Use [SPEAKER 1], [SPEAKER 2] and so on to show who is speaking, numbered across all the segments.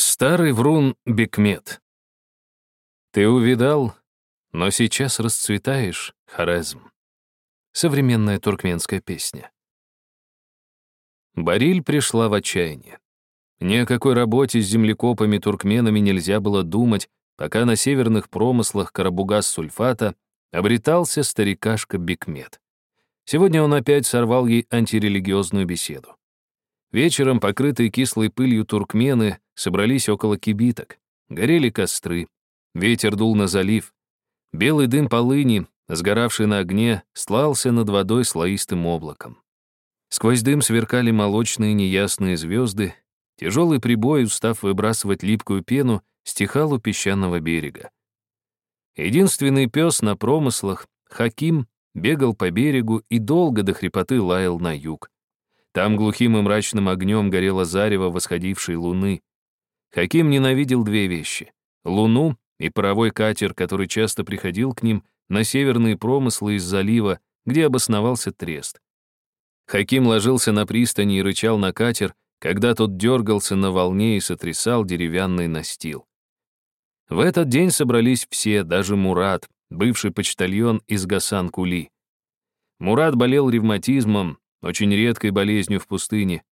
[SPEAKER 1] Старый врун Бекмет. Ты увидал, но сейчас расцветаешь, Хорезм. Современная туркменская песня. Бариль пришла в отчаяние. Ни о какой работе с землекопами-туркменами нельзя было думать, пока на северных промыслах Карабугас-сульфата обретался старикашка Бекмет. Сегодня он опять сорвал ей антирелигиозную беседу. Вечером, покрытые кислой пылью туркмены, собрались около кибиток. Горели костры. Ветер дул на залив. Белый дым полыни, сгоравший на огне, слался над водой слоистым облаком. Сквозь дым сверкали молочные неясные звезды. Тяжелый прибой, устав выбрасывать липкую пену, стихал у песчаного берега. Единственный пес на промыслах, Хаким, бегал по берегу и долго до хрипоты лаял на юг. Там глухим и мрачным огнем горело зарево восходившей луны. Хаким ненавидел две вещи — луну и паровой катер, который часто приходил к ним на северные промыслы из залива, где обосновался трест. Хаким ложился на пристани и рычал на катер, когда тот дергался на волне и сотрясал деревянный настил. В этот день собрались все, даже Мурат, бывший почтальон из Гасан-Кули. Мурат болел ревматизмом, очень редкой болезнью в пустыне.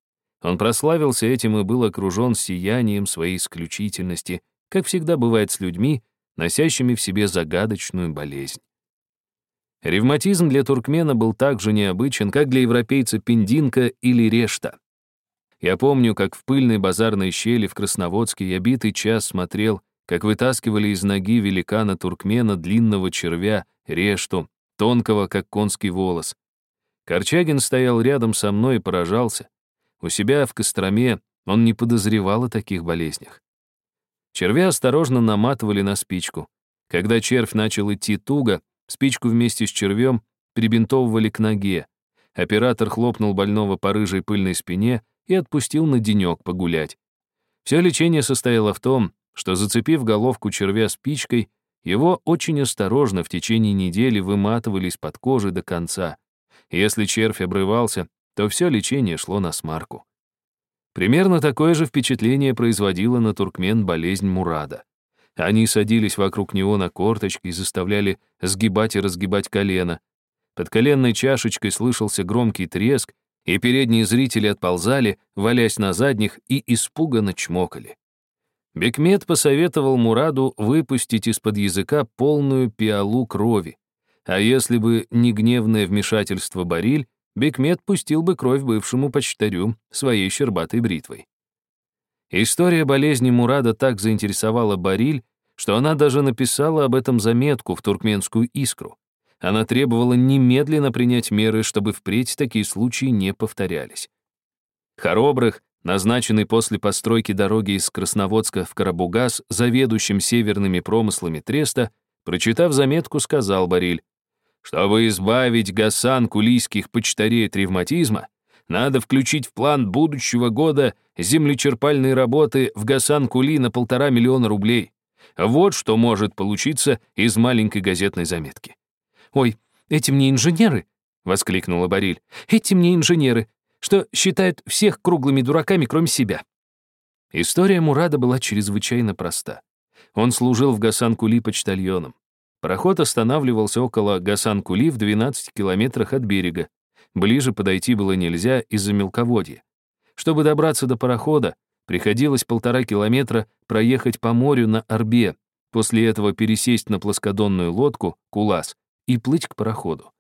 [SPEAKER 1] Он прославился этим и был окружен сиянием своей исключительности, как всегда бывает с людьми, носящими в себе загадочную болезнь. Ревматизм для туркмена был так же необычен, как для европейца пиндинка или решта. Я помню, как в пыльной базарной щели в Красноводске я битый час смотрел, как вытаскивали из ноги великана-туркмена длинного червя, решту, тонкого, как конский волос. Корчагин стоял рядом со мной и поражался. У себя в Костроме он не подозревал о таких болезнях. Червя осторожно наматывали на спичку. Когда червь начал идти туго, спичку вместе с червем прибинтовывали к ноге. Оператор хлопнул больного по рыжей пыльной спине и отпустил на денек погулять. Все лечение состояло в том, что, зацепив головку червя спичкой, его очень осторожно в течение недели выматывали из-под кожи до конца. Если червь обрывался, то все лечение шло на смарку. Примерно такое же впечатление производила на туркмен болезнь Мурада. Они садились вокруг него на корточки и заставляли сгибать и разгибать колено. Под коленной чашечкой слышался громкий треск, и передние зрители отползали, валясь на задних, и испуганно чмокали. Бекмет посоветовал Мураду выпустить из-под языка полную пиалу крови, а если бы не гневное вмешательство Бариль, Бекмет пустил бы кровь бывшему почтарю своей щербатой бритвой. История болезни Мурада так заинтересовала Бариль, что она даже написала об этом заметку в туркменскую искру. Она требовала немедленно принять меры, чтобы впредь такие случаи не повторялись. Хоробрых, назначенный после постройки дороги из Красноводска в Карабугас заведующим северными промыслами Треста, прочитав заметку, сказал Бариль, чтобы избавить Гасан кулийских почтарей от ревматизма, надо включить в план будущего года землечерпальные работы в Гасан-Кули на полтора миллиона рублей. Вот что может получиться из маленькой газетной заметки. «Ой, эти мне инженеры!» — воскликнула Бариль. «Эти мне инженеры, что считают всех круглыми дураками, кроме себя». История Мурада была чрезвычайно проста. Он служил в Гасан-Кули почтальоном. Пароход останавливался около Гасан-Кули в 12 километрах от берега. Ближе подойти было нельзя из-за мелководья. Чтобы добраться до парохода, приходилось полтора километра проехать по морю на Арбе, после этого пересесть на плоскодонную лодку, кулас, и плыть к пароходу.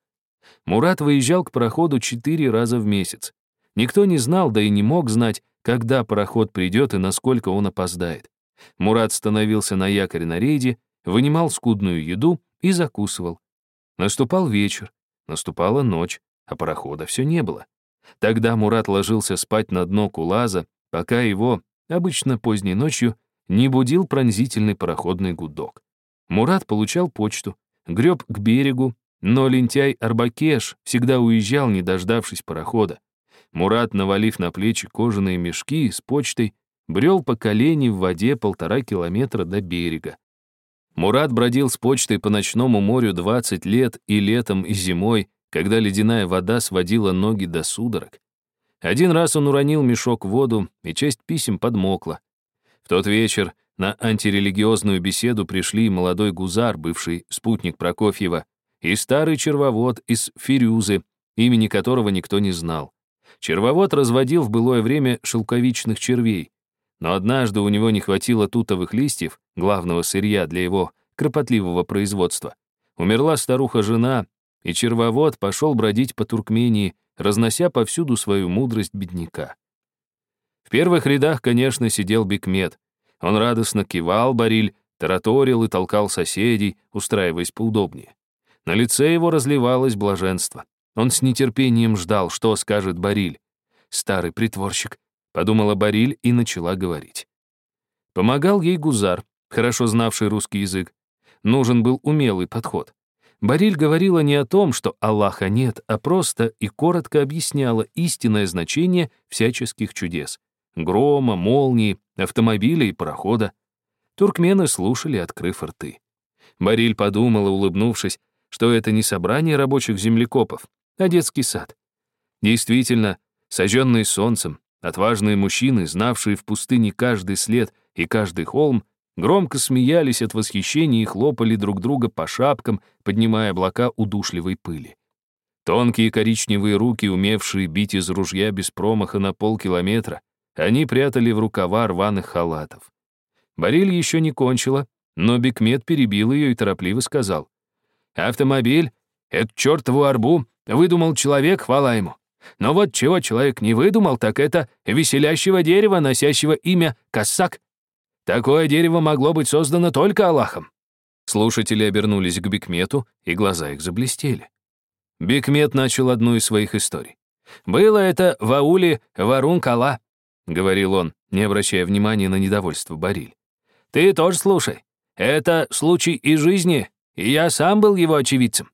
[SPEAKER 1] Мурат выезжал к пароходу четыре раза в месяц. Никто не знал, да и не мог знать, когда пароход придет и насколько он опоздает. Мурат становился на якорь на рейде, вынимал скудную еду и закусывал. Наступал вечер, наступала ночь, а парохода все не было. Тогда Мурат ложился спать на дно кулаза, пока его, обычно поздней ночью, не будил пронзительный пароходный гудок. Мурат получал почту, греб к берегу, но лентяй Арбакеш всегда уезжал, не дождавшись парохода. Мурат, навалив на плечи кожаные мешки с почтой, брел по колени в воде полтора километра до берега. Мурат бродил с почтой по ночному морю 20 лет и летом, и зимой, когда ледяная вода сводила ноги до судорог. Один раз он уронил мешок в воду, и часть писем подмокла. В тот вечер на антирелигиозную беседу пришли молодой гузар, бывший спутник Прокофьева, и старый червовод из Фирюзы, имени которого никто не знал. Червовод разводил в былое время шелковичных червей, но однажды у него не хватило тутовых листьев, главного сырья для его кропотливого производства. Умерла старуха-жена, и червовод пошел бродить по Туркмении, разнося повсюду свою мудрость бедняка. В первых рядах, конечно, сидел Бекмет. Он радостно кивал Бариль, тараторил и толкал соседей, устраиваясь поудобнее. На лице его разливалось блаженство. Он с нетерпением ждал, что скажет Бариль. «Старый притворщик», — подумала Бариль и начала говорить. Помогал ей Гузар, хорошо знавший русский язык. Нужен был умелый подход. Бариль говорила не о том, что Аллаха нет, а просто и коротко объясняла истинное значение всяческих чудес. Грома, молнии, автомобиля и парохода. Туркмены слушали, открыв рты. Бариль подумала, улыбнувшись, что это не собрание рабочих землекопов, а детский сад. Действительно, сожженные солнцем, отважные мужчины, знавшие в пустыне каждый след и каждый холм, громко смеялись от восхищения и хлопали друг друга по шапкам, поднимая облака удушливой пыли. Тонкие коричневые руки, умевшие бить из ружья без промаха на полкилометра, они прятали в рукава рваных халатов. Бариль еще не кончила, но Бекмет перебил ее и торопливо сказал. «Автомобиль, эту чертову арбу, выдумал человек, хвала ему. Но вот чего человек не выдумал, так это веселящего дерева, носящего имя Кассак. Такое дерево могло быть создано только Аллахом». Слушатели обернулись к Бекмету, и глаза их заблестели. Бекмет начал одну из своих историй. «Было это в ауле Варун-Кала», — говорил он, не обращая внимания на недовольство Бариль. «Ты тоже слушай. Это случай из жизни, и я сам был его очевидцем.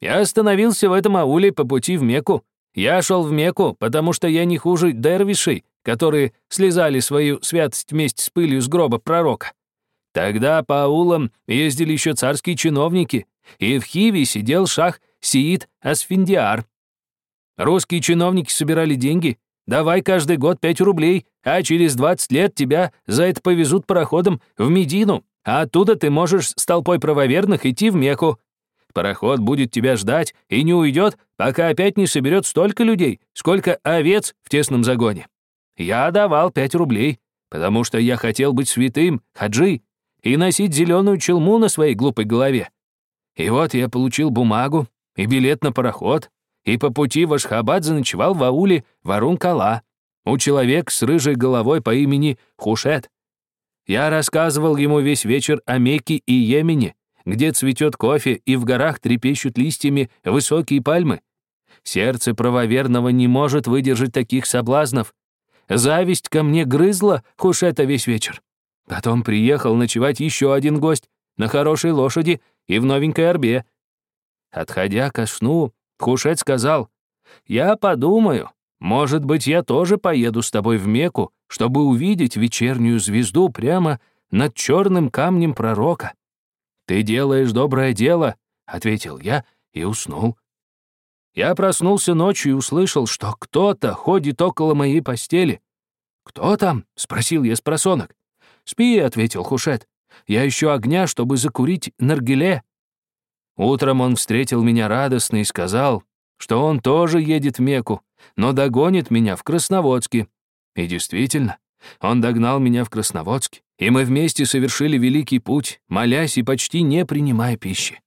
[SPEAKER 1] Я остановился в этом ауле по пути в Мекку. Я шел в Мекку, потому что я не хуже дервишей, которые слезали свою святость вместе с пылью с гроба пророка. Тогда по аулам ездили еще царские чиновники, и в Хиве сидел шах Сиит Асфиндиар. Русские чиновники собирали деньги. Давай каждый год 5 рублей, а через 20 лет тебя за это повезут пароходом в Медину, а оттуда ты можешь с толпой правоверных идти в Мекку. Пароход будет тебя ждать и не уйдет, пока опять не соберет столько людей, сколько овец в тесном загоне. Я давал пять рублей, потому что я хотел быть святым, хаджи, и носить зеленую челму на своей глупой голове. И вот я получил бумагу и билет на пароход, и по пути в Ашхабад заночевал в ауле Варун-Кала, у человека с рыжей головой по имени Хушет. Я рассказывал ему весь вечер о Мекке и Йемене, где цветет кофе и в горах трепещут листьями высокие пальмы. Сердце правоверного не может выдержать таких соблазнов. Зависть ко мне грызла Хушета весь вечер. Потом приехал ночевать еще один гость на хорошей лошади и в новенькой арбе. Отходя ко сну, Хушет сказал, «Я подумаю, может быть, я тоже поеду с тобой в Мекку, чтобы увидеть вечернюю звезду прямо над черным камнем пророка». «Ты делаешь доброе дело», — ответил я и уснул. Я проснулся ночью и услышал, что кто-то ходит около моей постели. «Кто там?» — спросил я с просонок. «Спи», — ответил Хушет. «Я ищу огня, чтобы закурить наргиле». Утром он встретил меня радостно и сказал, что он тоже едет в Мекку, но догонит меня в Красноводске. И действительно, он догнал меня в Красноводске, и мы вместе совершили великий путь, молясь и почти не принимая пищи.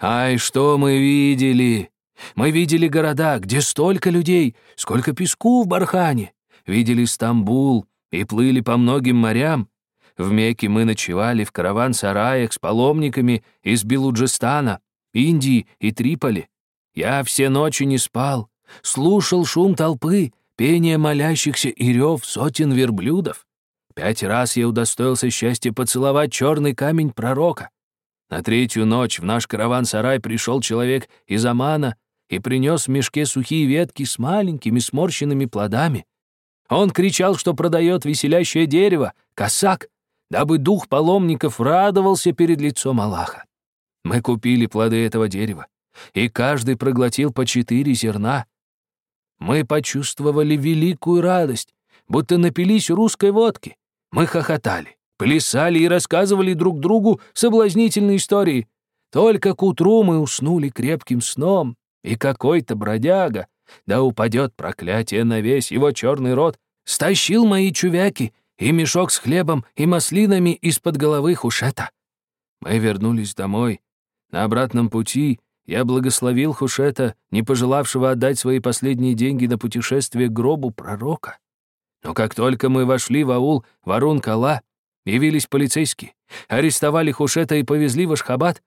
[SPEAKER 1] Ай, что мы видели! Мы видели города, где столько людей, сколько песку в бархане. Видели Стамбул и плыли по многим морям. В Мекке мы ночевали в караван-сараях с паломниками из Белуджистана, Индии и Триполи. Я все ночи не спал, слушал шум толпы, пение молящихся и рев сотен верблюдов. Пять раз я удостоился счастья поцеловать черный камень пророка. На третью ночь в наш караван-сарай пришел человек из Амана и принес в мешке сухие ветки с маленькими сморщенными плодами. Он кричал, что продает веселящее дерево, косак, дабы дух паломников радовался перед лицом Аллаха. Мы купили плоды этого дерева, и каждый проглотил по четыре зерна. Мы почувствовали великую радость, будто напились русской водки. Мы хохотали, плясали и рассказывали друг другу соблазнительные истории. Только к утру мы уснули крепким сном, и какой-то бродяга, да упадет проклятие на весь его черный рот, стащил мои чувяки и мешок с хлебом и маслинами из-под головы Хушета. Мы вернулись домой. На обратном пути я благословил Хушета, не пожелавшего отдать свои последние деньги на путешествие к гробу пророка. Но как только мы вошли в аул Варун-Кала, явились полицейские, арестовали Хушета и повезли в Ашхабад,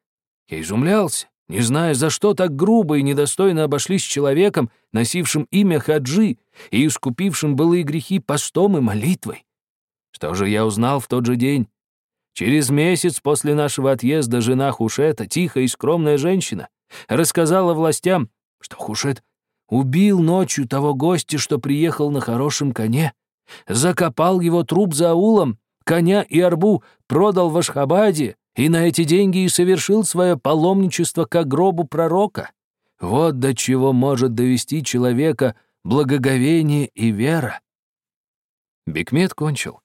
[SPEAKER 1] я изумлялся, не зная, за что так грубо и недостойно обошлись с человеком, носившим имя Хаджи и искупившим былые грехи постом и молитвой. Что же я узнал в тот же день? Через месяц после нашего отъезда жена Хушета, тихая и скромная женщина, рассказала властям, что Хушет убил ночью того гостя, что приехал на хорошем коне, закопал его труп за аулом, коня и арбу продал в Ашхабаде и на эти деньги и совершил свое паломничество к гробу пророка. Вот до чего может довести человека благоговение и вера. Бекмет кончил,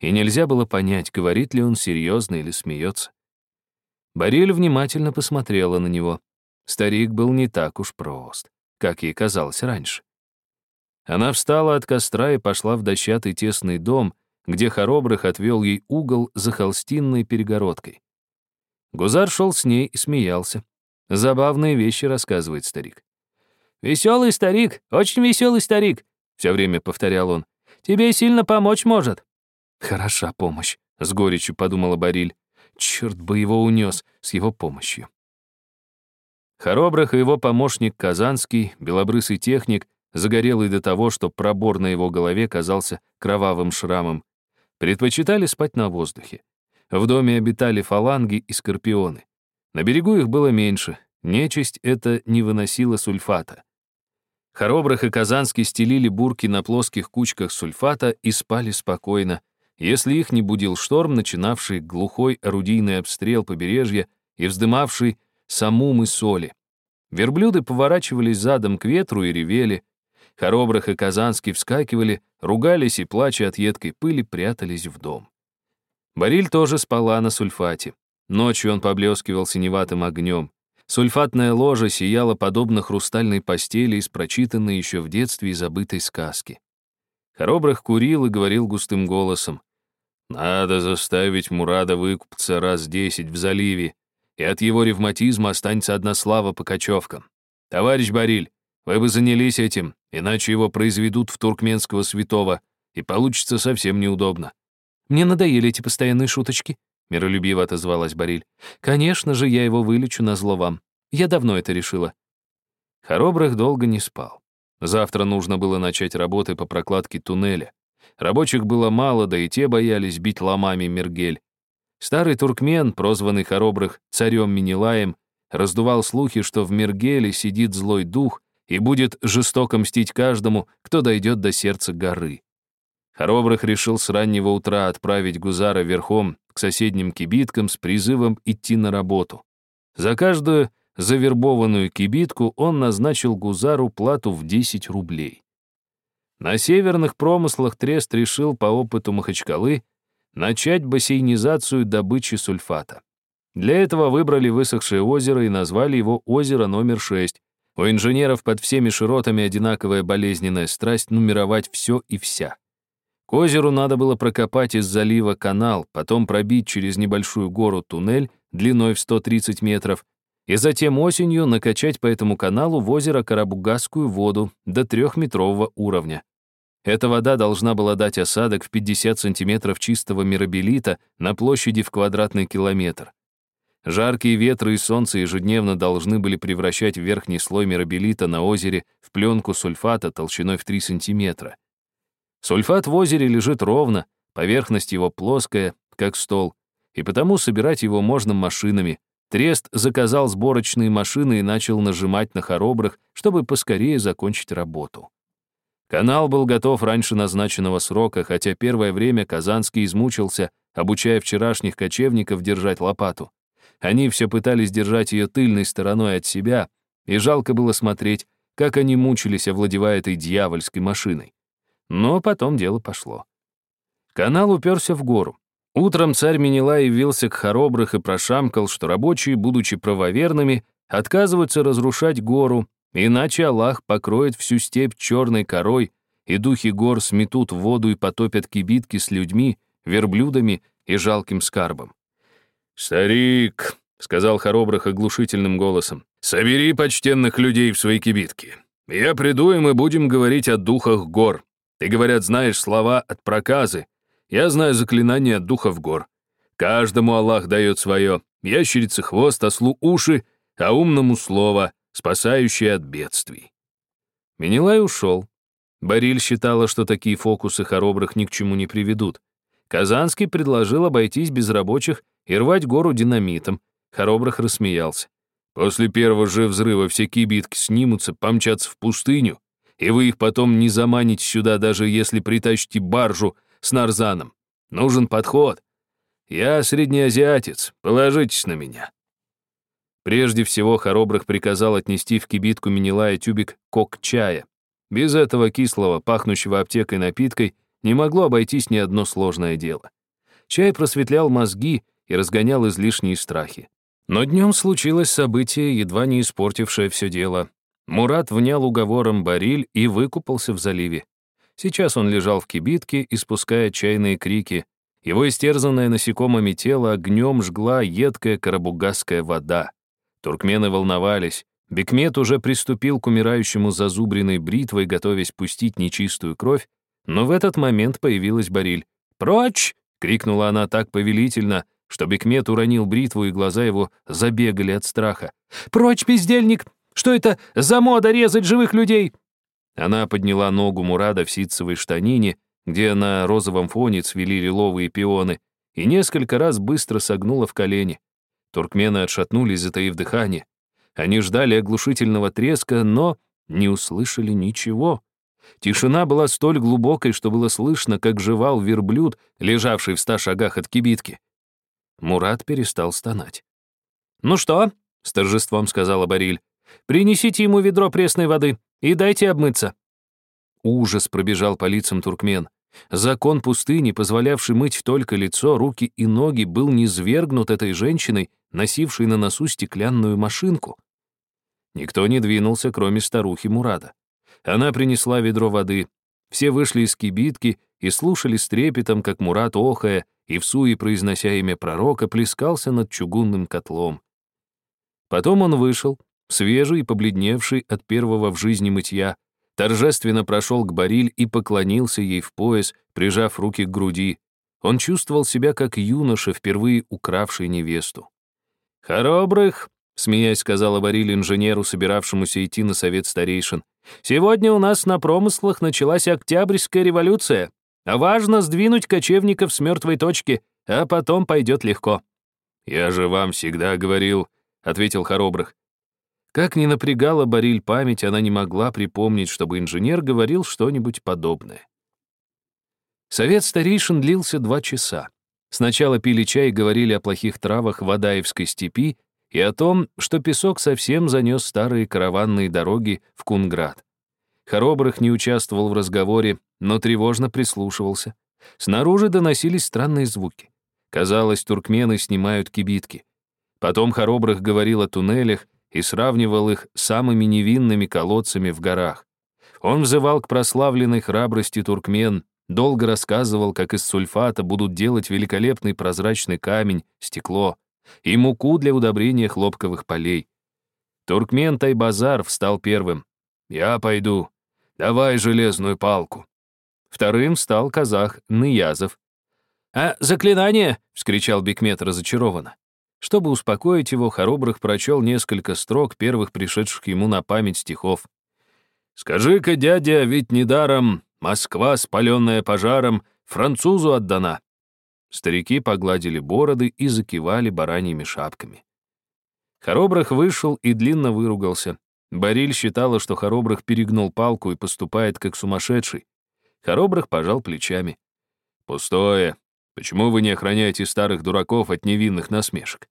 [SPEAKER 1] и нельзя было понять, говорит ли он серьезно или смеется. Бариль внимательно посмотрела на него. Старик был не так уж прост, как ей казалось раньше. Она встала от костра и пошла в дощатый тесный дом, где Хоробрых отвел ей угол за холстинной перегородкой. Гузар шел с ней и смеялся. Забавные вещи рассказывает старик. «Веселый старик, очень веселый старик», — все время повторял он. «Тебе сильно помочь может». «Хороша помощь», — с горечью подумала Бариль. «Черт бы его унес с его помощью». Хоробрых и его помощник Казанский, белобрысый техник, загорелый до того, что пробор на его голове казался кровавым шрамом, предпочитали спать на воздухе. В доме обитали фаланги и скорпионы. На берегу их было меньше, нечисть это не выносила сульфата. Хоробрых и Казанский стелили бурки на плоских кучках сульфата и спали спокойно, если их не будил шторм, начинавший глухой орудийный обстрел побережья и вздымавший самум и соли. Верблюды поворачивались задом к ветру и ревели. Хоробрых и Казанский вскакивали, ругались и, плача от едкой пыли, прятались в дом. Бариль тоже спала на сульфате. Ночью он поблескивал синеватым огнем. Сульфатная ложа сияла подобно хрустальной постели из прочитанной еще в детстве и забытой сказки. Хоробрых курил и говорил густым голосом. «Надо заставить Мурада выкупаться раз десять в заливе, и от его ревматизма останется одна слава по кочевкам. Товарищ Бариль, вы бы занялись этим, иначе его произведут в туркменского святого, и получится совсем неудобно. Мне надоели эти постоянные шуточки, миролюбиво отозвалась Бариль. Конечно же, я его вылечу на зло вам. Я давно это решила. Хоробрых долго не спал. Завтра нужно было начать работы по прокладке туннеля. Рабочих было мало, да и те боялись бить ломами Мергель. Старый туркмен, прозванный Хоробрых царем Минилаем, раздувал слухи, что в Мергеле сидит злой дух и будет жестоко мстить каждому, кто дойдет до сердца горы. Хоробрых решил с раннего утра отправить Гузара верхом к соседним кибиткам с призывом идти на работу. За каждую завербованную кибитку он назначил Гузару плату в 10 рублей. На северных промыслах Трест решил по опыту Махачкалы начать бассейнизацию добычи сульфата. Для этого выбрали высохшее озеро и назвали его озеро номер 6. У инженеров под всеми широтами одинаковая болезненная страсть нумеровать все и вся. К озеру надо было прокопать из залива канал, потом пробить через небольшую гору туннель длиной в 130 метров, и затем осенью накачать по этому каналу в озеро Карабугасскую воду до трехметрового уровня. Эта вода должна была дать осадок в 50 сантиметров чистого мирабелита на площади в квадратный километр. Жаркие ветры и солнце ежедневно должны были превращать верхний слой мирабелита на озере в пленку сульфата толщиной в 3 сантиметра. Сульфат в озере лежит ровно, поверхность его плоская, как стол, и потому собирать его можно машинами. Трест заказал сборочные машины и начал нажимать на хоробрых, чтобы поскорее закончить работу. Канал был готов раньше назначенного срока, хотя первое время Казанский измучился, обучая вчерашних кочевников держать лопату. Они все пытались держать ее тыльной стороной от себя, и жалко было смотреть, как они мучились, овладевая этой дьявольской машиной. Но потом дело пошло. Канал уперся в гору. Утром царь Менелай явился к хоробрых и прошамкал, что рабочие, будучи правоверными, отказываются разрушать гору, иначе Аллах покроет всю степь черной корой, и духи гор сметут воду и потопят кибитки с людьми, верблюдами и жалким скарбом. «Старик», — сказал Хоробрых оглушительным голосом, «собери почтенных людей в свои кибитки. Я приду, и мы будем говорить о духах гор. Ты, говорят, знаешь слова от проказы. Я знаю заклинания от духов гор. Каждому Аллах дает свое. Ящерице хвост, ослу уши, а умному слово, спасающее от бедствий». Менелай ушел. Бариль считала, что такие фокусы хоробрых ни к чему не приведут. Казанский предложил обойтись без рабочих и рвать гору динамитом. Хоробрых рассмеялся. После первого же взрыва все кибитки снимутся, помчатся в пустыню, и вы их потом не заманите сюда, даже если притащите баржу с нарзаном. Нужен подход. Я среднеазиатец, положитесь на меня. Прежде всего, Хоробрых приказал отнести в кибитку Минилая тюбик кок-чая. Без этого кислого, пахнущего аптекой напиткой не могло обойтись ни одно сложное дело. Чай просветлял мозги и разгонял излишние страхи. Но днем случилось событие, едва не испортившее все дело. Мурат внял уговором Бариль и выкупался в заливе. Сейчас он лежал в кибитке, испуская чайные крики. Его истерзанное насекомыми тело огнем жгла едкая карабугасская вода. Туркмены волновались. Бекмет уже приступил к умирающему зазубренной бритвой, готовясь пустить нечистую кровь, но в этот момент появилась Бариль. «Прочь!» — крикнула она так повелительно, что Бекмет уронил бритву, и глаза его забегали от страха. «Прочь, бездельник! Что это за мода резать живых людей?» Она подняла ногу Мурада в ситцевой штанине, где на розовом фоне цвели лиловые пионы, и несколько раз быстро согнула в колени. Туркмены отшатнулись, затаив дыхание. Они ждали оглушительного треска, но не услышали ничего. Тишина была столь глубокой, что было слышно, как жевал верблюд, лежавший в ста шагах от кибитки. Мурат перестал стонать. «Ну что?» — с торжеством сказала Бариль. «Принесите ему ведро пресной воды и дайте обмыться». Ужас пробежал по лицам туркмен. Закон пустыни, позволявший мыть только лицо, руки и ноги, был низвергнут этой женщиной, носившей на носу стеклянную машинку. Никто не двинулся, кроме старухи Мурада. Она принесла ведро воды. Все вышли из кибитки и слушали с трепетом, как Мурат, охая и в суе произнося имя пророка, плескался над чугунным котлом. Потом он вышел, свежий и побледневший от первого в жизни мытья, торжественно прошел к Бариль и поклонился ей в пояс, прижав руки к груди. Он чувствовал себя как юноша, впервые укравший невесту. «Хоробрых!» — смеясь сказала Бариль инженеру, собиравшемуся идти на совет старейшин. «Сегодня у нас на промыслах началась Октябрьская революция. Важно сдвинуть кочевников с мертвой точки, а потом пойдет легко». «Я же вам всегда говорил», — ответил Хоробрых. Как ни напрягала Бариль память, она не могла припомнить, чтобы инженер говорил что-нибудь подобное. Совет старейшин длился два часа. Сначала пили чай и говорили о плохих травах в Адаевской степи и о том, что песок совсем занес старые караванные дороги в Кунград. Хоробрых не участвовал в разговоре, но тревожно прислушивался. Снаружи доносились странные звуки. Казалось, туркмены снимают кибитки. Потом Хоробрых говорил о туннелях и сравнивал их с самыми невинными колодцами в горах. Он взывал к прославленной храбрости туркмен, долго рассказывал, как из сульфата будут делать великолепный прозрачный камень, стекло и муку для удобрения хлопковых полей. Туркмен Тайбазар встал первым. «Я пойду. Давай железную палку». Вторым стал казах Ныязов. «А заклинание?» — вскричал Бекмет разочарованно. Чтобы успокоить его, Хоробрых прочел несколько строк первых пришедших ему на память стихов. «Скажи-ка, дядя, ведь недаром Москва, спаленная пожаром, французу отдана». Старики погладили бороды и закивали бараньими шапками. Хоробрых вышел и длинно выругался. Бариль считала, что Хоробрых перегнул палку и поступает как сумасшедший. Хоробрых пожал плечами. «Пустое. Почему вы не охраняете старых дураков от невинных насмешек?»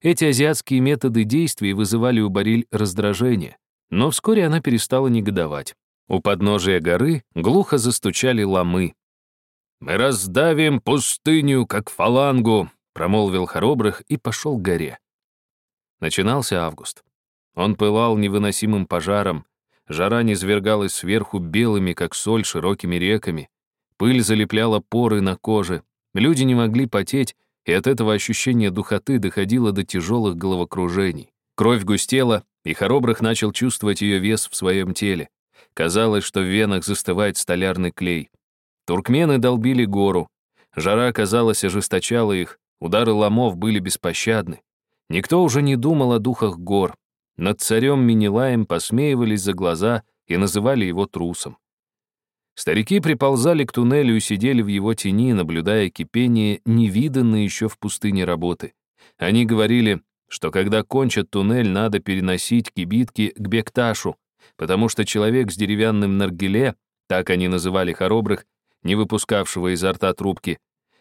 [SPEAKER 1] Эти азиатские методы действий вызывали у Бариль раздражение, но вскоре она перестала негодовать. У подножия горы глухо застучали ломы. Мы раздавим пустыню, как фалангу, промолвил Хоробрых и пошел к горе. Начинался август. Он пылал невыносимым пожаром, жара низвергалась сверху белыми, как соль, широкими реками, пыль залепляла поры на коже, люди не могли потеть, и от этого ощущение духоты доходило до тяжелых головокружений. Кровь густела, и Хоробрых начал чувствовать ее вес в своем теле. Казалось, что в венах застывает столярный клей. Туркмены долбили гору. Жара, казалось, ожесточала их, удары ломов были беспощадны. Никто уже не думал о духах гор. Над царем Минилаем посмеивались за глаза и называли его трусом. Старики приползали к туннелю и сидели в его тени, наблюдая кипение, невиданной еще в пустыне работы. Они говорили, что когда кончат туннель, надо переносить кибитки к Бекташу, потому что человек с деревянным наргиле, так они называли хоробрых, не выпускавшего изо рта трубки,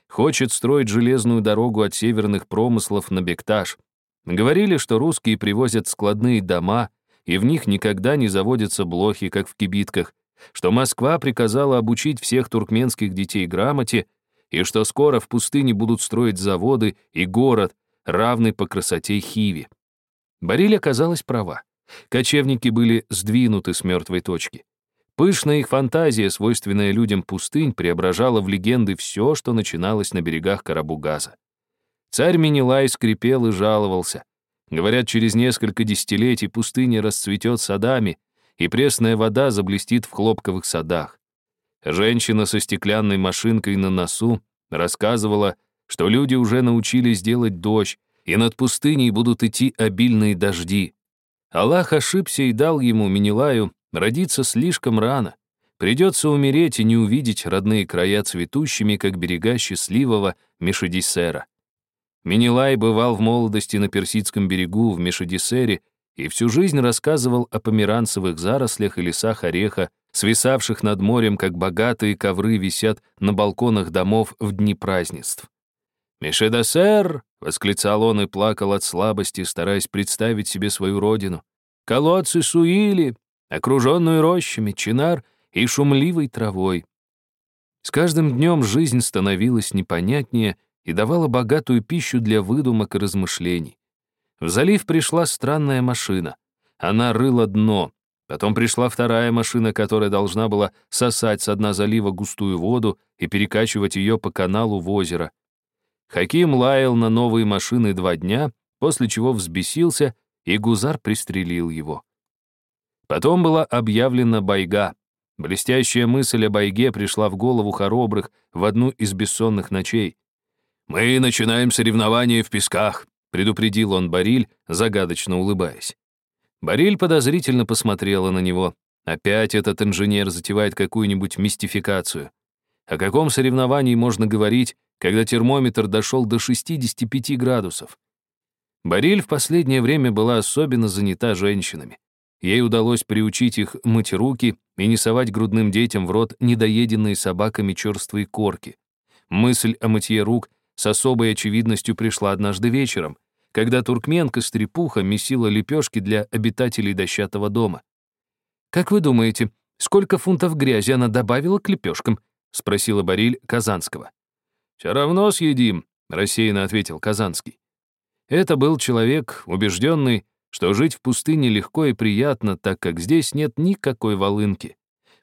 [SPEAKER 1] хочет строить железную дорогу от северных промыслов на Бекташ. Говорили, что русские привозят складные дома, и в них никогда не заводятся блохи, как в кибитках, что Москва приказала обучить всех туркменских детей грамоте, и что скоро в пустыне будут строить заводы и город, равный по красоте Хиви. Бариль оказалась права. Кочевники были сдвинуты с мертвой точки. Пышная их фантазия, свойственная людям пустынь, преображала в легенды все, что начиналось на берегах Карабугаза. Царь Минилай скрипел и жаловался. Говорят, через несколько десятилетий пустыня расцветет садами, и пресная вода заблестит в хлопковых садах. Женщина со стеклянной машинкой на носу рассказывала, что люди уже научились делать дождь, и над пустыней будут идти обильные дожди. Аллах ошибся и дал ему, Минилаю, родиться слишком рано. Придется умереть и не увидеть родные края цветущими, как берега счастливого Мешедисера. Минилай бывал в молодости на Персидском берегу в Мешедисере и всю жизнь рассказывал о померанцевых зарослях и лесах ореха, свисавших над морем, как богатые ковры висят на балконах домов в дни празднеств. «Мишедасер!» — восклицал он и плакал от слабости, стараясь представить себе свою родину. «Колодцы Суили, окруженную рощами, чинар и шумливой травой». С каждым днем жизнь становилась непонятнее и давала богатую пищу для выдумок и размышлений. В залив пришла странная машина. Она рыла дно. Потом пришла вторая машина, которая должна была сосать с дна залива густую воду и перекачивать ее по каналу в озеро. Хаким лаял на новые машины два дня, после чего взбесился, и Гузар пристрелил его. Потом была объявлена байга. Блестящая мысль о байге пришла в голову хоробрых в одну из бессонных ночей. «Мы начинаем соревнование в песках», — предупредил он Бариль, загадочно улыбаясь. Бариль подозрительно посмотрела на него. Опять этот инженер затевает какую-нибудь мистификацию. О каком соревновании можно говорить, когда термометр дошел до 65 градусов? Бариль в последнее время была особенно занята женщинами. Ей удалось приучить их мыть руки и не совать грудным детям в рот недоеденные собаками черствые корки. Мысль о мытье рук с особой очевидностью пришла однажды вечером, когда туркменка-стрепуха месила лепешки для обитателей дощатого дома. «Как вы думаете, сколько фунтов грязи она добавила к лепешкам?» — спросила Бариль Казанского. «Все равно съедим», — рассеянно ответил Казанский. Это был человек, убежденный, что жить в пустыне легко и приятно, так как здесь нет никакой волынки.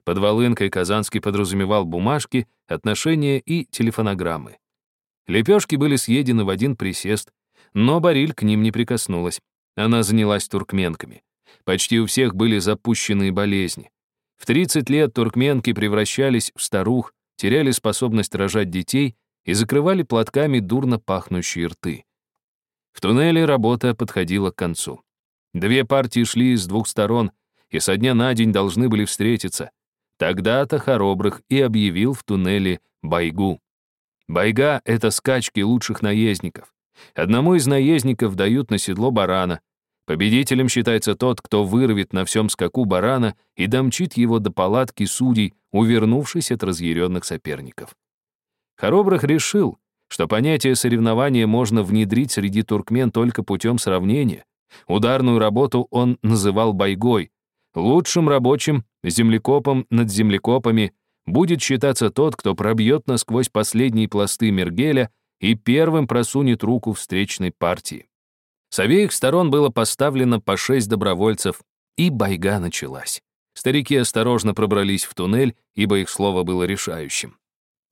[SPEAKER 1] Под волынкой Казанский подразумевал бумажки, отношения и телефонограммы. Лепешки были съедены в один присест, но Бариль к ним не прикоснулась. Она занялась туркменками. Почти у всех были запущенные болезни. В 30 лет туркменки превращались в старух, теряли способность рожать детей и закрывали платками дурно пахнущие рты. В туннеле работа подходила к концу. Две партии шли с двух сторон, и со дня на день должны были встретиться. Тогда-то Хоробрых и объявил в туннеле Байгу. Байга — это скачки лучших наездников. Одному из наездников дают на седло барана. Победителем считается тот, кто вырвет на всем скаку барана и домчит его до палатки судей, увернувшись от разъяренных соперников. Хоробрых решил, что понятие соревнования можно внедрить среди туркмен только путем сравнения. Ударную работу он называл бойгой, лучшим рабочим, землекопом над землекопами, будет считаться тот, кто пробьет насквозь последние пласты Мергеля и первым просунет руку встречной партии. С обеих сторон было поставлено по шесть добровольцев, и байга началась. Старики осторожно пробрались в туннель, ибо их слово было решающим.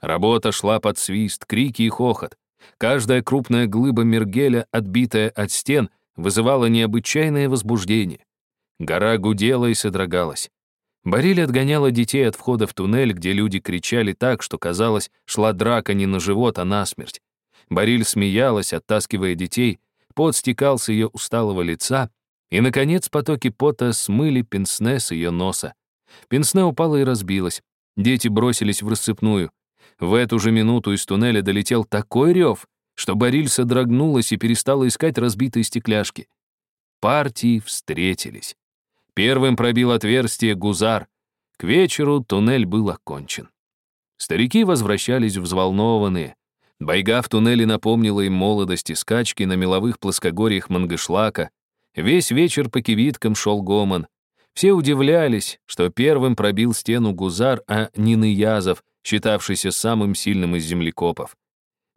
[SPEAKER 1] Работа шла под свист, крики и хохот. Каждая крупная глыба Мергеля, отбитая от стен, вызывала необычайное возбуждение. Гора гудела и содрогалась. Бариль отгоняла детей от входа в туннель, где люди кричали так, что, казалось, шла драка не на живот, а на смерть. Бариль смеялась, оттаскивая детей, пот стекал с ее усталого лица, и, наконец, потоки пота смыли пенсне с ее носа. Пенсне упала и разбилась. Дети бросились в рассыпную. В эту же минуту из туннеля долетел такой рев, что Бариль содрогнулась и перестала искать разбитые стекляшки. Партии встретились. Первым пробил отверстие гузар. К вечеру туннель был окончен. Старики возвращались взволнованные. Байга в туннеле напомнила им молодость и скачки на меловых плоскогорьях Мангышлака. Весь вечер по кивиткам шел гомон. Все удивлялись, что первым пробил стену гузар, а не Ныязов, считавшийся самым сильным из землекопов.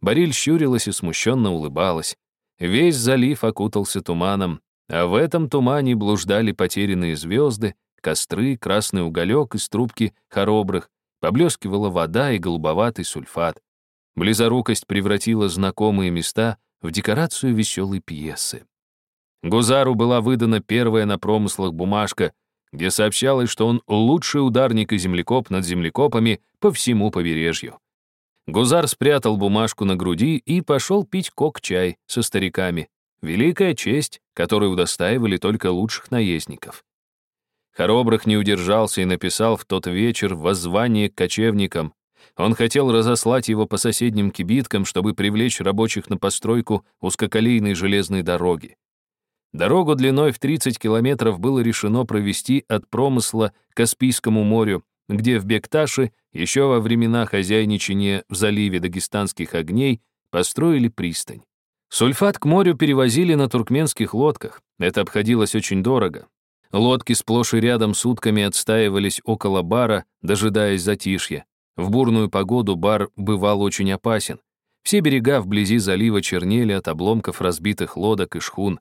[SPEAKER 1] Бариль щурилась и смущенно улыбалась. Весь залив окутался туманом, а в этом тумане блуждали потерянные звезды, костры, красный уголек из трубки хоробрых, поблескивала вода и голубоватый сульфат. Близорукость превратила знакомые места в декорацию веселой пьесы. Гузару была выдана первая на промыслах бумажка, где сообщалось, что он лучший ударник и землекоп над землекопами по всему побережью. Гузар спрятал бумажку на груди и пошел пить кок-чай со стариками. Великая честь, которой удостаивали только лучших наездников. Хоробрых не удержался и написал в тот вечер воззвание к кочевникам. Он хотел разослать его по соседним кибиткам, чтобы привлечь рабочих на постройку узкоколейной железной дороги. Дорогу длиной в 30 километров было решено провести от промысла к Каспийскому морю, где в Бекташе еще во времена хозяйничания в заливе дагестанских огней построили пристань. Сульфат к морю перевозили на туркменских лодках. Это обходилось очень дорого. Лодки сплошь и рядом сутками отстаивались около бара, дожидаясь затишья. В бурную погоду бар бывал очень опасен. Все берега вблизи залива чернели от обломков разбитых лодок и шхун.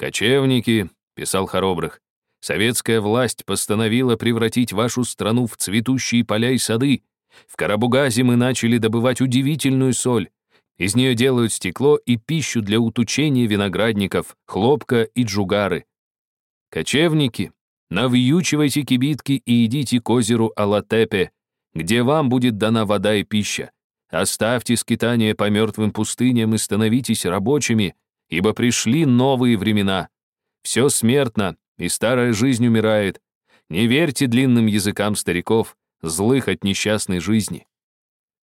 [SPEAKER 1] «Кочевники», — писал Хоробрых, — «советская власть постановила превратить вашу страну в цветущие поля и сады. В Карабугазе мы начали добывать удивительную соль. Из нее делают стекло и пищу для утучения виноградников, хлопка и джугары. Кочевники, навьючивайте кибитки и идите к озеру Алатепе, где вам будет дана вода и пища. Оставьте скитание по мертвым пустыням и становитесь рабочими, ибо пришли новые времена. Все смертно, и старая жизнь умирает. Не верьте длинным языкам стариков, злых от несчастной жизни.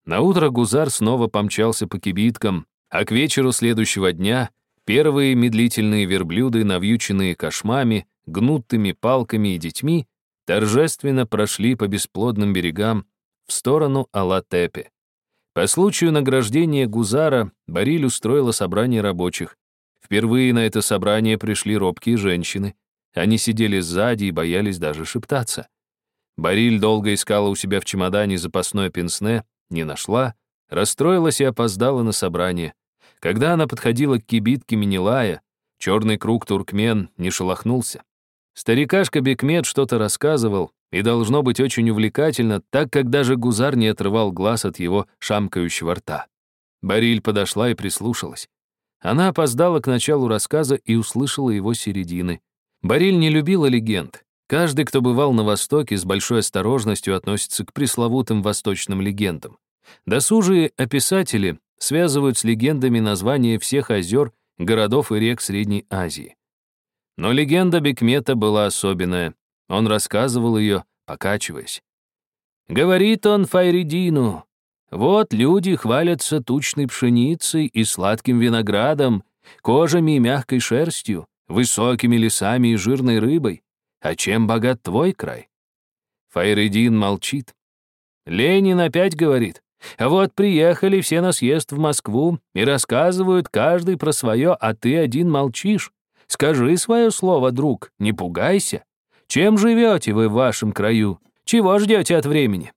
[SPEAKER 1] На утро Гузар снова помчался по кибиткам, а к вечеру следующего дня первые медлительные верблюды, навьюченные кошмами, гнутыми палками и детьми, торжественно прошли по бесплодным берегам в сторону Алатепе. По случаю награждения Гузара Бариль устроила собрание рабочих. Впервые на это собрание пришли робкие женщины. Они сидели сзади и боялись даже шептаться. Бариль долго искала у себя в чемодане запасное пенсне, не нашла, расстроилась и опоздала на собрание. Когда она подходила к кибитке Минилая, черный круг туркмен не шелохнулся. Старикашка Бекмет что-то рассказывал, и должно быть очень увлекательно, так как даже Гузар не отрывал глаз от его шамкающего рта. Бариль подошла и прислушалась. Она опоздала к началу рассказа и услышала его середины. Бариль не любила легенд. Каждый, кто бывал на Востоке, с большой осторожностью относится к пресловутым восточным легендам. Досужие описатели связывают с легендами названия всех озер, городов и рек Средней Азии. Но легенда Бекмета была особенная. Он рассказывал ее, покачиваясь. Говорит он Файридину, вот люди хвалятся тучной пшеницей и сладким виноградом, кожами и мягкой шерстью, высокими лесами и жирной рыбой. А чем богат твой край? Файридин молчит. Ленин опять говорит. Вот приехали все на съезд в Москву и рассказывают каждый про свое, а ты один молчишь. Скажи свое слово, друг, не пугайся. Чем живете вы в вашем краю? Чего ждете от времени?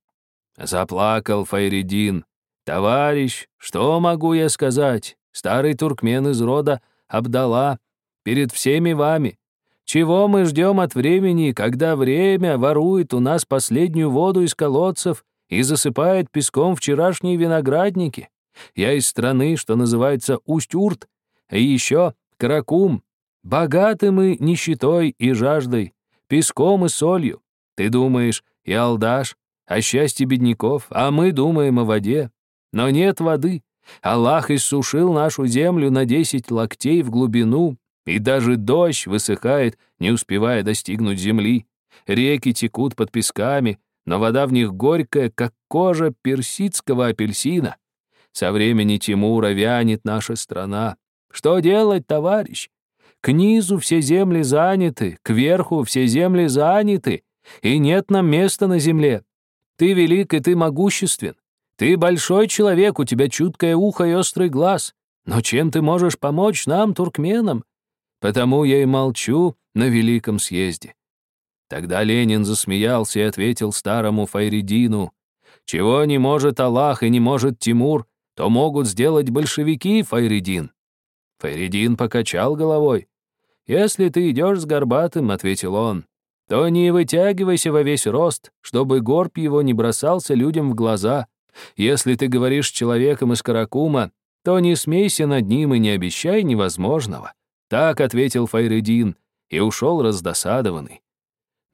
[SPEAKER 1] Заплакал Файредин. «Товарищ, что могу я сказать? Старый туркмен из рода Абдала перед всеми вами. Чего мы ждем от времени, когда время ворует у нас последнюю воду из колодцев и засыпает песком вчерашние виноградники? Я из страны, что называется Усть-Урт, и еще Каракум. Богаты мы нищетой и жаждой, песком и солью. Ты думаешь, и Алдаш, о счастье бедняков, а мы думаем о воде. Но нет воды. Аллах иссушил нашу землю на десять локтей в глубину, и даже дождь высыхает, не успевая достигнуть земли. Реки текут под песками, но вода в них горькая, как кожа персидского апельсина. Со времени Тимура вянет наша страна. Что делать, товарищ? К низу все земли заняты, кверху все земли заняты, и нет нам места на земле. Ты велик, и ты могуществен. Ты большой человек, у тебя чуткое ухо и острый глаз. Но чем ты можешь помочь нам, туркменам? Потому я и молчу на Великом съезде». Тогда Ленин засмеялся и ответил старому Файредину, «Чего не может Аллах и не может Тимур, то могут сделать большевики, Файредин». Файредин покачал головой. «Если ты идешь с горбатым», — ответил он, «то не вытягивайся во весь рост, чтобы горб его не бросался людям в глаза. Если ты говоришь с человеком из Каракума, то не смейся над ним и не обещай невозможного». Так ответил Файредин и ушел раздосадованный.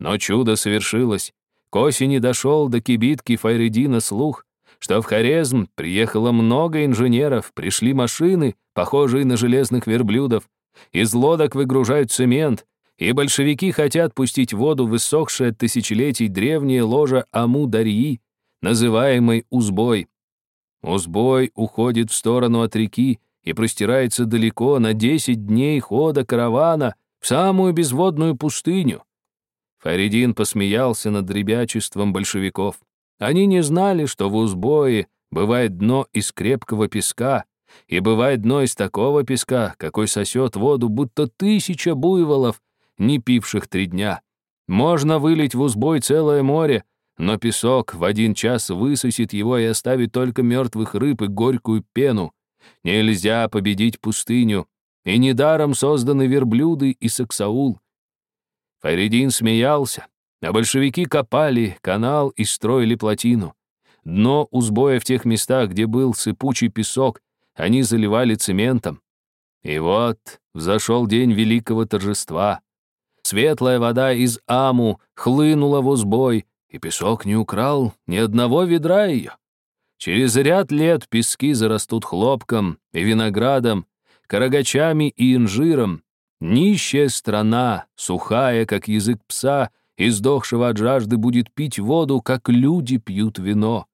[SPEAKER 1] Но чудо совершилось. К осени дошел до кибитки Файредина слух, что в Хорезм приехало много инженеров, пришли машины, похожие на железных верблюдов, из лодок выгружают цемент, и большевики хотят пустить воду в иссохшее от тысячелетий древнее ложе Аму-Дарьи, называемой Узбой. Узбой уходит в сторону от реки, и простирается далеко на 10 дней хода каравана в самую безводную пустыню. Фаридин посмеялся над ребячеством большевиков. Они не знали, что в Узбое бывает дно из крепкого песка, и бывает дно из такого песка, какой сосет воду, будто тысяча буйволов, не пивших три дня. Можно вылить в Узбой целое море, но песок в один час высосет его и оставит только мертвых рыб и горькую пену. Нельзя победить пустыню, и недаром созданы верблюды и саксаул. Фаридин смеялся, а большевики копали канал и строили плотину. Дно у сбоя в тех местах, где был сыпучий песок, они заливали цементом. И вот взошел день великого торжества. Светлая вода из Аму хлынула в узбой, и песок не украл ни одного ведра ее. Через ряд лет пески зарастут хлопком и виноградом, карагачами и инжиром. Нищая страна, сухая, как язык пса, издохшего от жажды, будет пить воду, как люди пьют вино.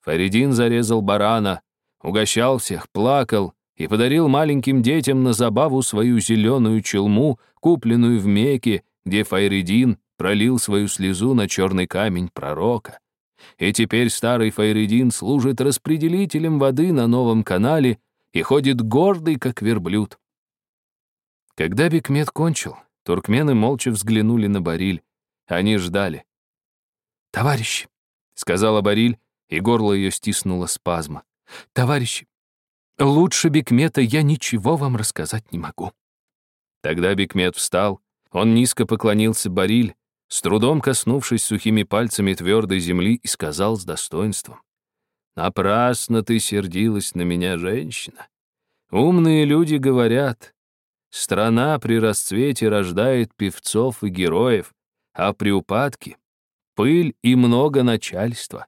[SPEAKER 1] Фаридин зарезал барана, угощал всех, плакал и подарил маленьким детям на забаву свою зеленую челму, купленную в Мекке, где Файредин пролил свою слезу на черный камень пророка и теперь старый Файредин служит распределителем воды на новом канале и ходит гордый, как верблюд. Когда Бекмет кончил, туркмены молча взглянули на Бариль. Они ждали. «Товарищи», — сказала Бариль, и горло ее стиснуло спазма. «Товарищи, лучше Бекмета я ничего вам рассказать не могу». Тогда Бекмет встал, он низко поклонился Бариль, с трудом коснувшись сухими пальцами твердой земли, и сказал с достоинством. «Напрасно ты сердилась на меня, женщина. Умные люди говорят, страна при расцвете рождает певцов и героев, а при упадке — пыль и много начальства.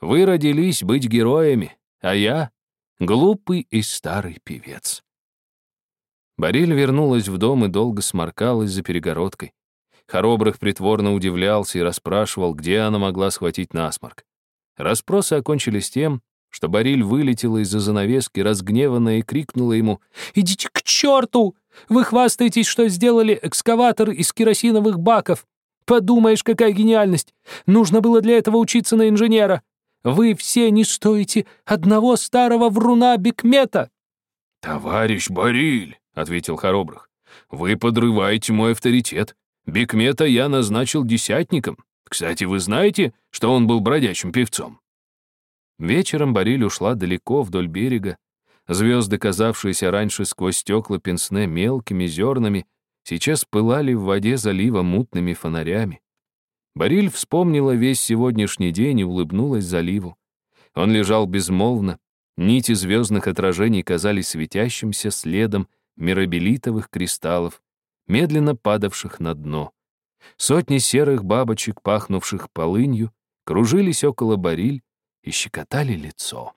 [SPEAKER 1] Вы родились быть героями, а я — глупый и старый певец». Бариль вернулась в дом и долго сморкалась за перегородкой. Хоробрых притворно удивлялся и расспрашивал, где она могла схватить насморк. Распросы окончились тем, что Бариль вылетела из-за занавески, разгневанная, и крикнула ему «Идите к черту! Вы хвастаетесь, что сделали экскаватор из керосиновых баков! Подумаешь, какая гениальность! Нужно было для этого учиться на инженера! Вы все не стоите одного старого вруна Бекмета!»
[SPEAKER 2] «Товарищ Бариль», — ответил Хоробрых, — «вы подрываете мой авторитет. Бекмета я назначил десятником. Кстати, вы знаете, что он был бродячим певцом?»
[SPEAKER 1] Вечером Бариль ушла далеко вдоль берега. Звезды, казавшиеся раньше сквозь стекла пенсне мелкими зернами, сейчас пылали в воде залива мутными фонарями. Бариль вспомнила весь сегодняшний день и улыбнулась заливу. Он лежал безмолвно, нити звездных отражений казались светящимся следом мирабелитовых кристаллов, медленно падавших на дно. Сотни серых бабочек, пахнувших полынью, кружились около Бариль и щекотали лицо.